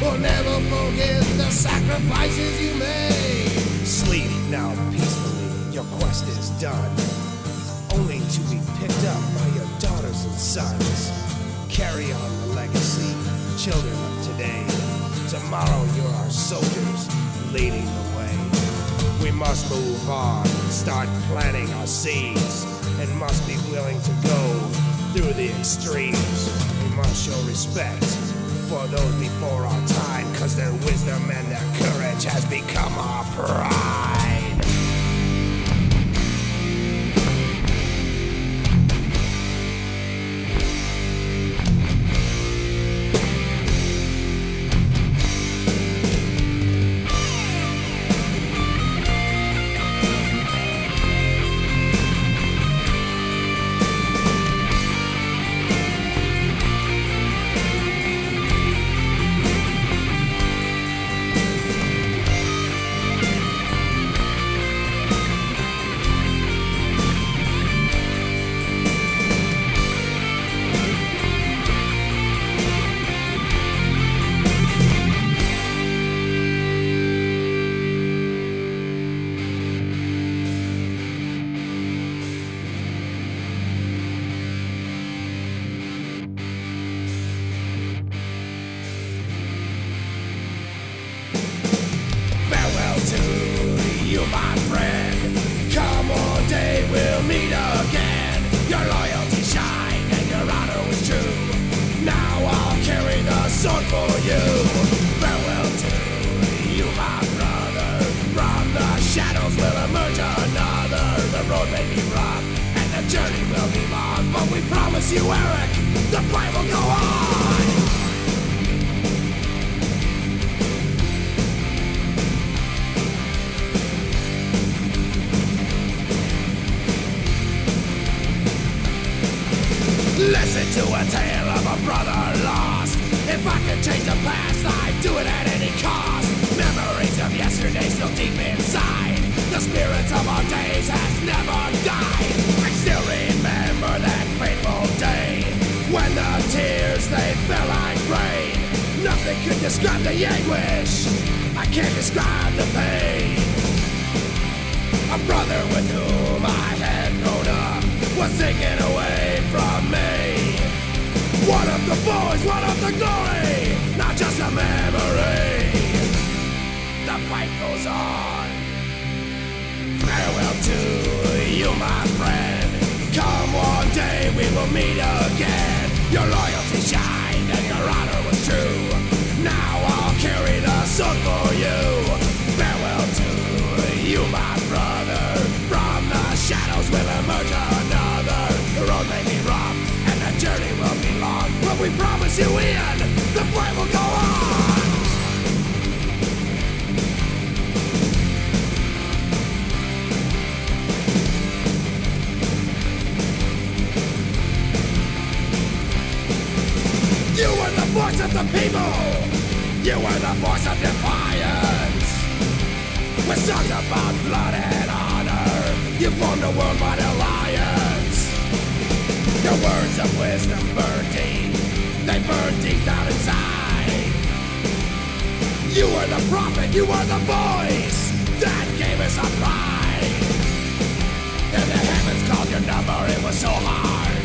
We'll never forget the sacrifices you made. Sleep now peacefully, your quest is done. Only to be picked up by your daughters and sons. Carry on the legacy, children of today. Tomorrow you're our soldiers, leading the way. We must move on, start planting our seeds, and must be willing to go through the extremes. We must show respect for those before our time, cause their wisdom and their courage has become our pride. My friend. Come one day we'll meet again. Your loyalty shined and your honor was true. Now I'll carry the sword for you. Farewell to you, my brother. From the shadows will emerge another. The road may be rough and the journey will be long, but we promise you, Eric, the fight will go on. To a tale of a brother lost. If I could change the past, I'd do it at any cost. Memories of yesterday still deep inside. The spirit of our days has never died. I still remember that fateful day when the tears they fell like rain. Nothing could describe the anguish. I can't describe the pain. A brother with whom I had grown up was taken away from me. Boys, one the glory, not just a memory. The fight goes on. Farewell to you, my friend. Come one day we will meet again. Your loyalty shined you, Ian, the fight will go on. You were the voice of the people. You were the voice of defiance. With songs about blood and honor, you formed a worldwide alliance. Your words of wisdom burn. They deep down inside. You were the prophet. You were the voice that gave us our pride. And the heavens called your number. It was so hard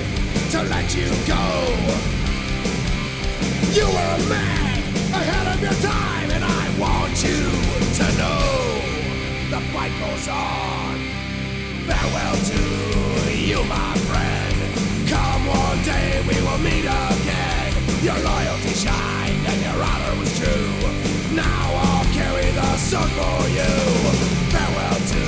to let you go. You were a man ahead of your time, and I want you to know the fight goes on. Farewell to you, my Your loyalty shined and your honor was true. Now I'll carry the sword for you. Farewell to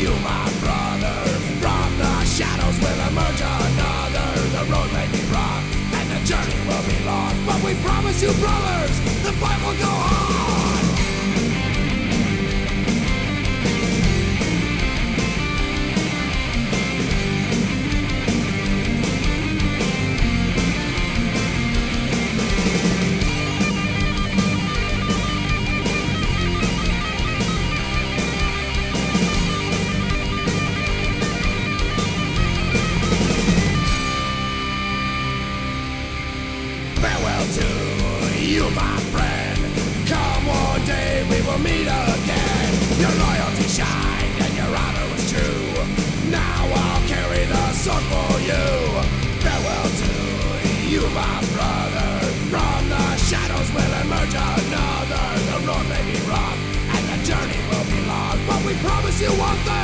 you, my brother. From the shadows will emerge another. The road may be rough and the journey will be long, but we promise you, brothers, the fight will go on. You, my friend. Come one day, we will meet again. Your loyalty shined and your honor was true. Now I'll carry the sword for you. Farewell to you, my brother. From the shadows will emerge another. The road may be rough and the journey will be long, but we promise you one thing.